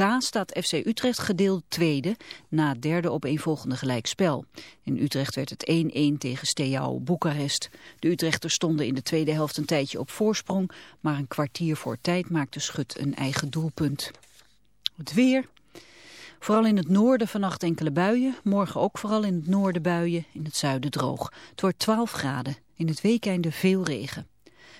K staat FC Utrecht gedeeld tweede na het derde opeenvolgende gelijkspel. In Utrecht werd het 1-1 tegen Steaua Boekarest. De Utrechters stonden in de tweede helft een tijdje op voorsprong, maar een kwartier voor tijd maakte Schut een eigen doelpunt. Het weer... Vooral in het noorden vannacht enkele buien. Morgen ook vooral in het noorden buien. In het zuiden droog. Het wordt 12 graden. In het weekende veel regen.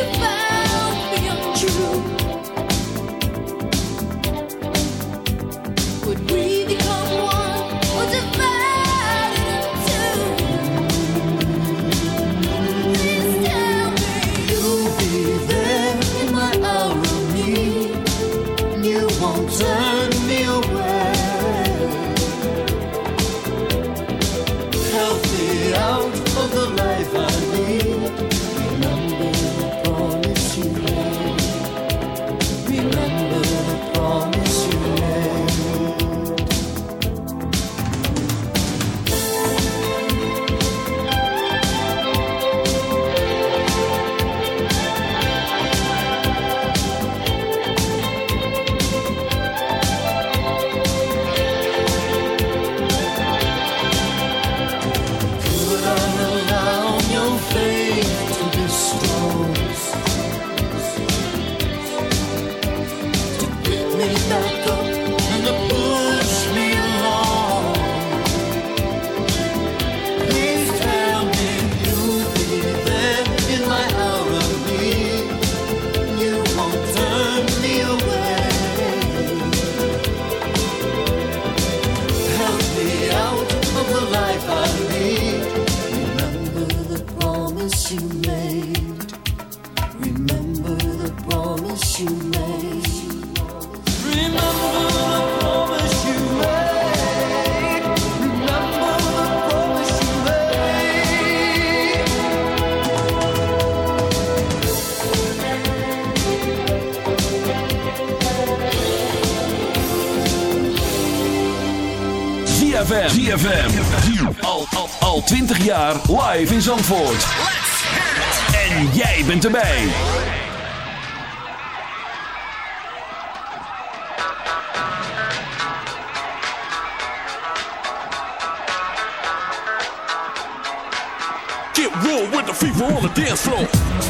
to ZFM. ZFM. Al, al, al 20 jaar live in Zandvoort. En jij bent erbij. Get real with the fever on the dance floor.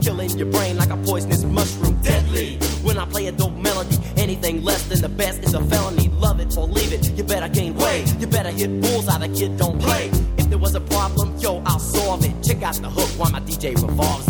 killing your brain like a poisonous mushroom. Deadly! When I play a dope melody, anything less than the best is a felony. Love it or leave it, you better gain weight. You better hit bullseye, the kid don't play. If there was a problem, yo, I'll solve it. Check out the hook while my DJ revolves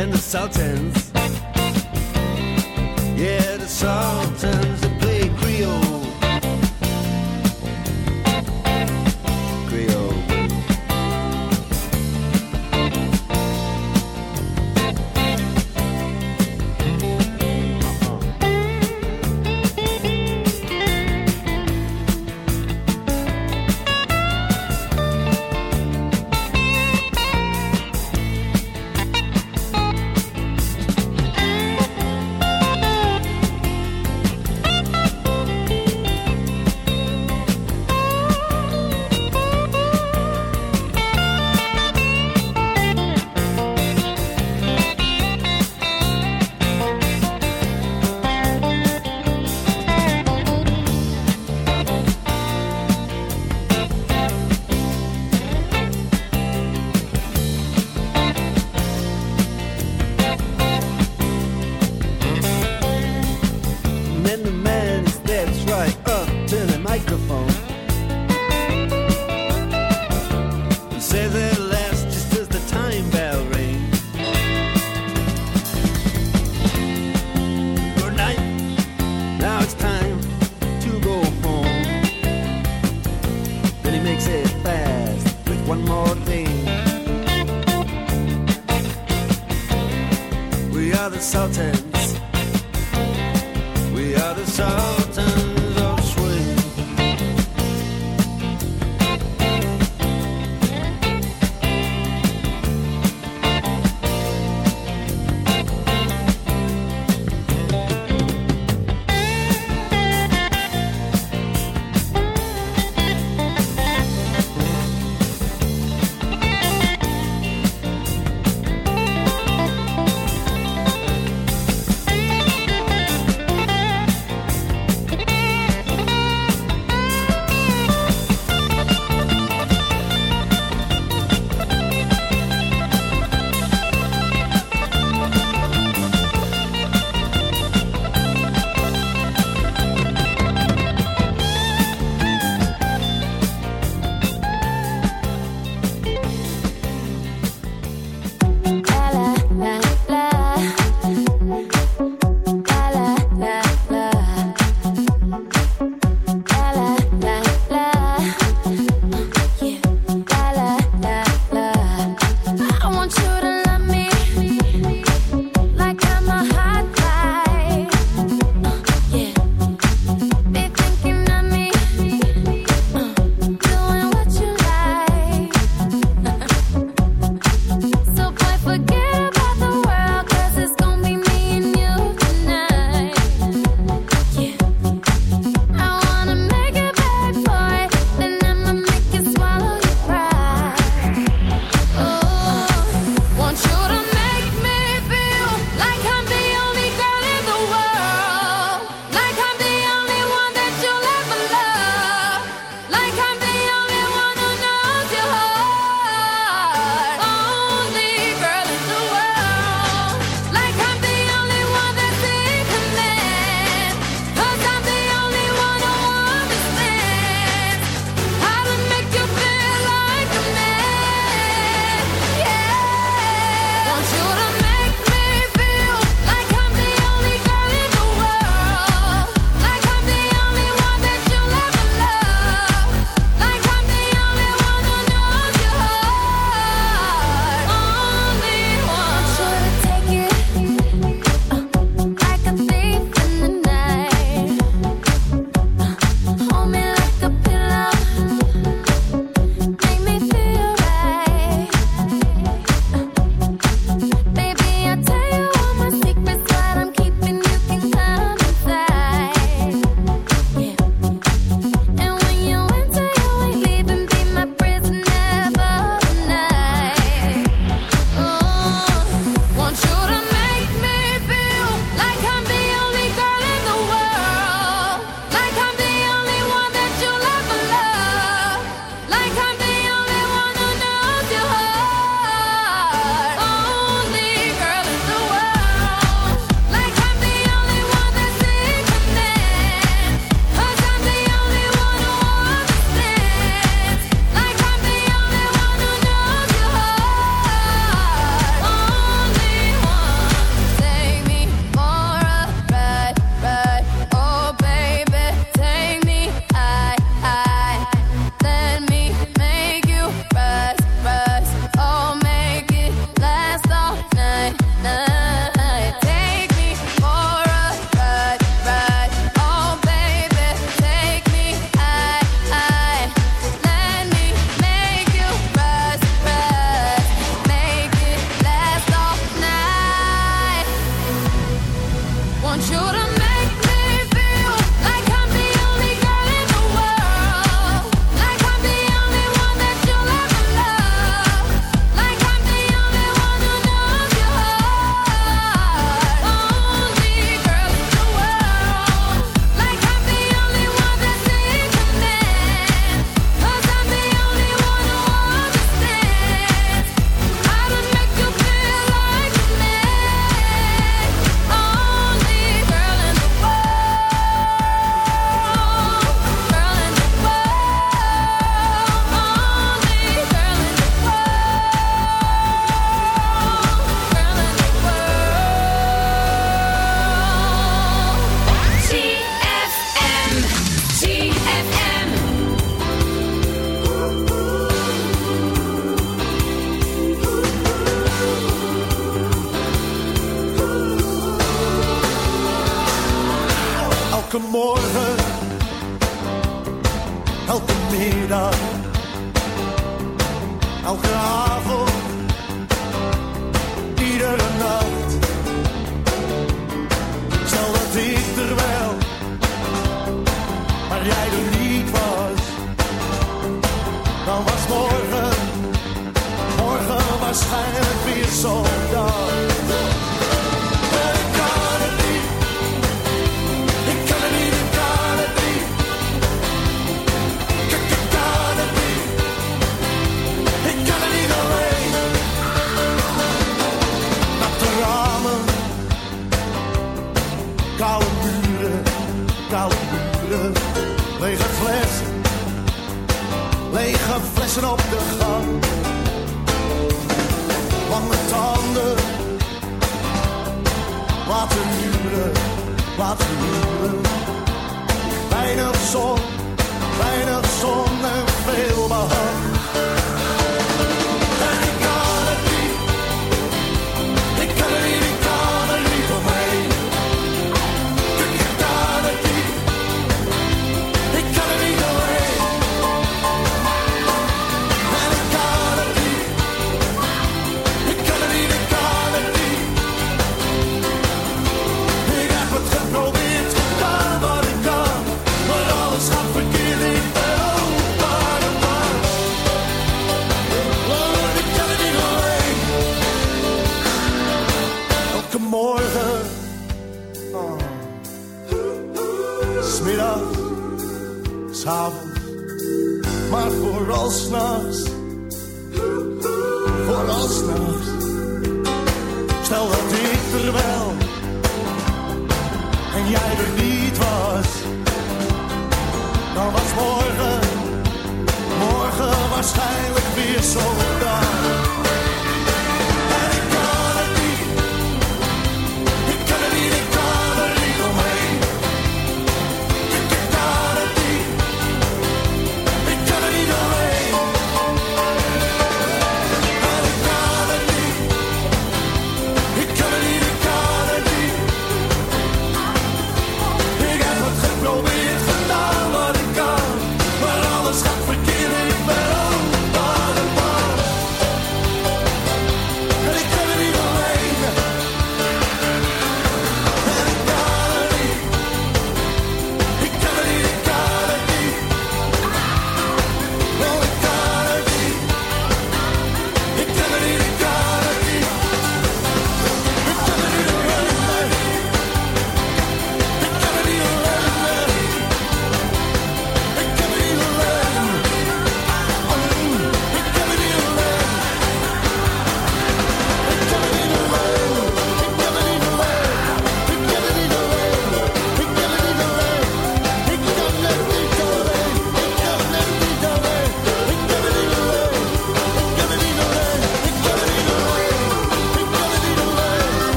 And the Sultans, yeah, the Sultans insulted.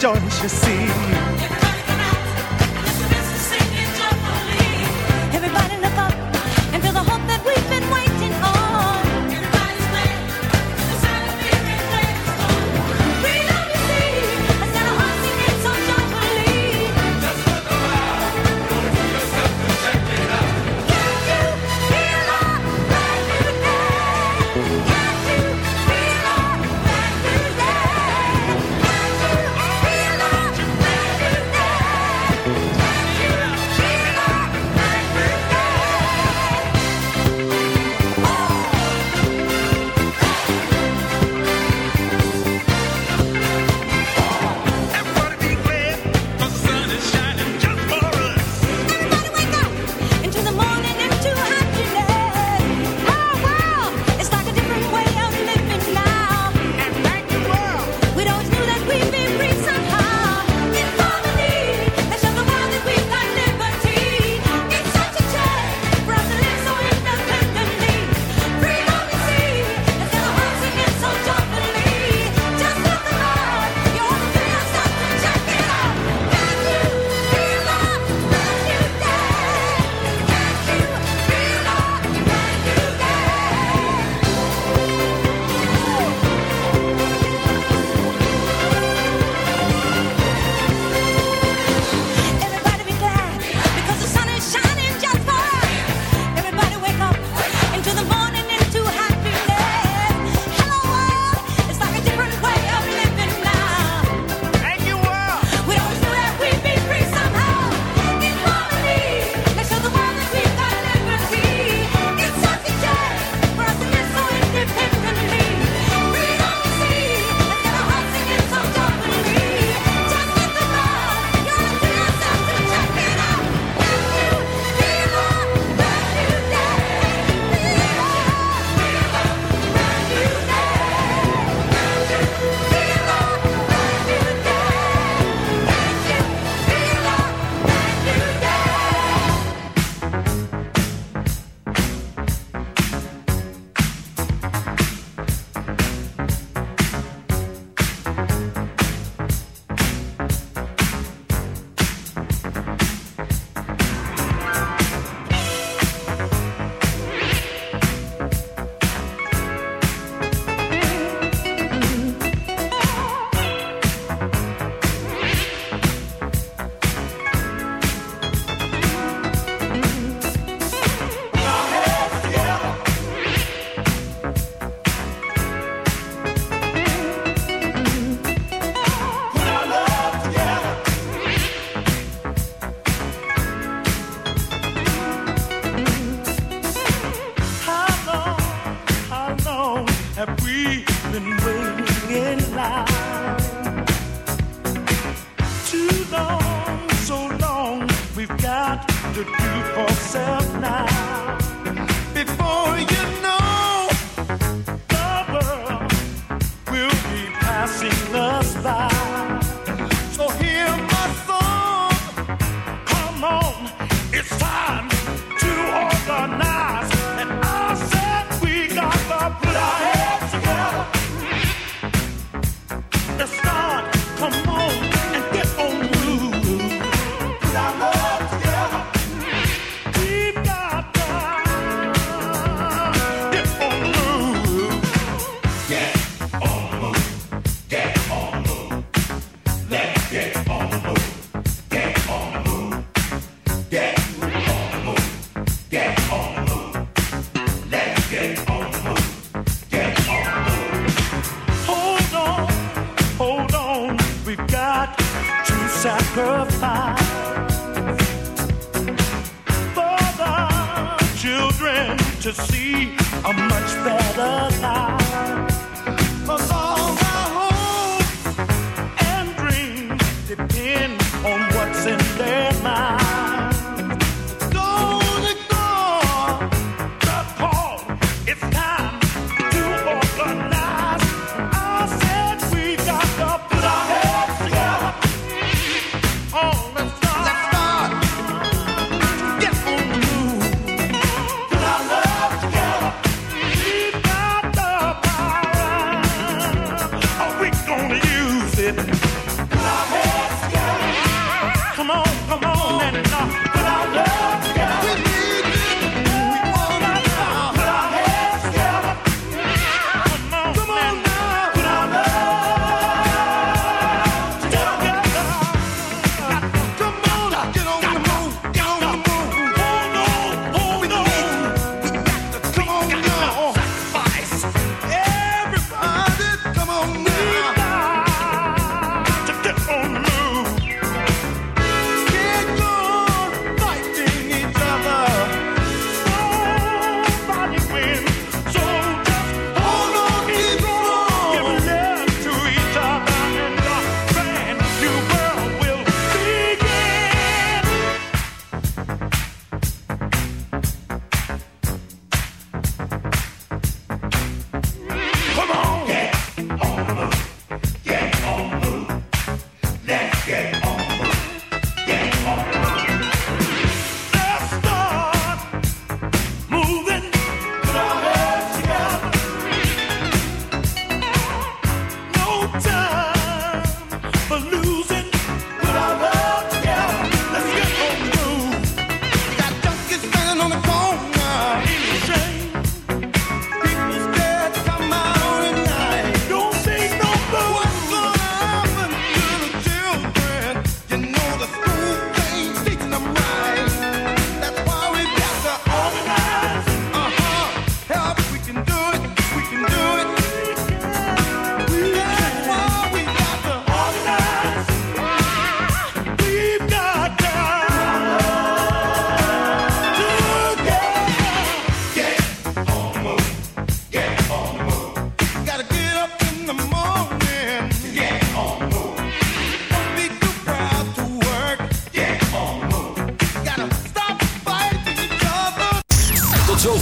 don't you see? to do for self now.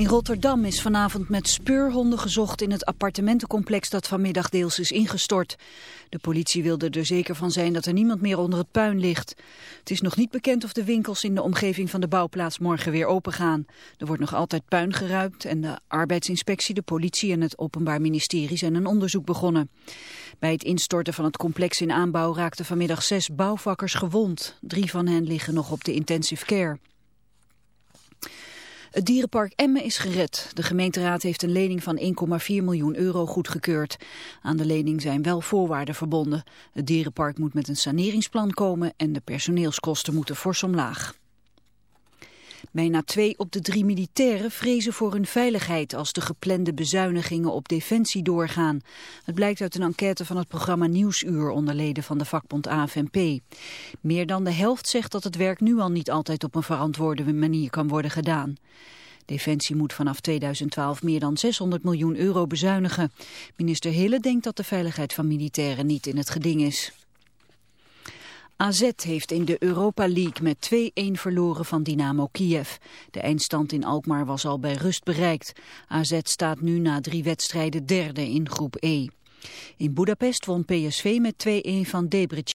In Rotterdam is vanavond met speurhonden gezocht in het appartementencomplex dat vanmiddag deels is ingestort. De politie wilde er zeker van zijn dat er niemand meer onder het puin ligt. Het is nog niet bekend of de winkels in de omgeving van de bouwplaats morgen weer opengaan. Er wordt nog altijd puin geruimd en de arbeidsinspectie, de politie en het openbaar ministerie zijn een onderzoek begonnen. Bij het instorten van het complex in aanbouw raakten vanmiddag zes bouwvakkers gewond. Drie van hen liggen nog op de intensive care. Het dierenpark Emmen is gered. De gemeenteraad heeft een lening van 1,4 miljoen euro goedgekeurd. Aan de lening zijn wel voorwaarden verbonden. Het dierenpark moet met een saneringsplan komen en de personeelskosten moeten fors omlaag. Bijna twee op de drie militairen vrezen voor hun veiligheid als de geplande bezuinigingen op defensie doorgaan. Het blijkt uit een enquête van het programma Nieuwsuur onder leden van de vakbond AFNP. Meer dan de helft zegt dat het werk nu al niet altijd op een verantwoorde manier kan worden gedaan. Defensie moet vanaf 2012 meer dan 600 miljoen euro bezuinigen. Minister Hille denkt dat de veiligheid van militairen niet in het geding is. AZ heeft in de Europa League met 2-1 verloren van Dynamo Kiev. De eindstand in Alkmaar was al bij rust bereikt. AZ staat nu na drie wedstrijden derde in groep E. In Budapest won PSV met 2-1 van Debrecen.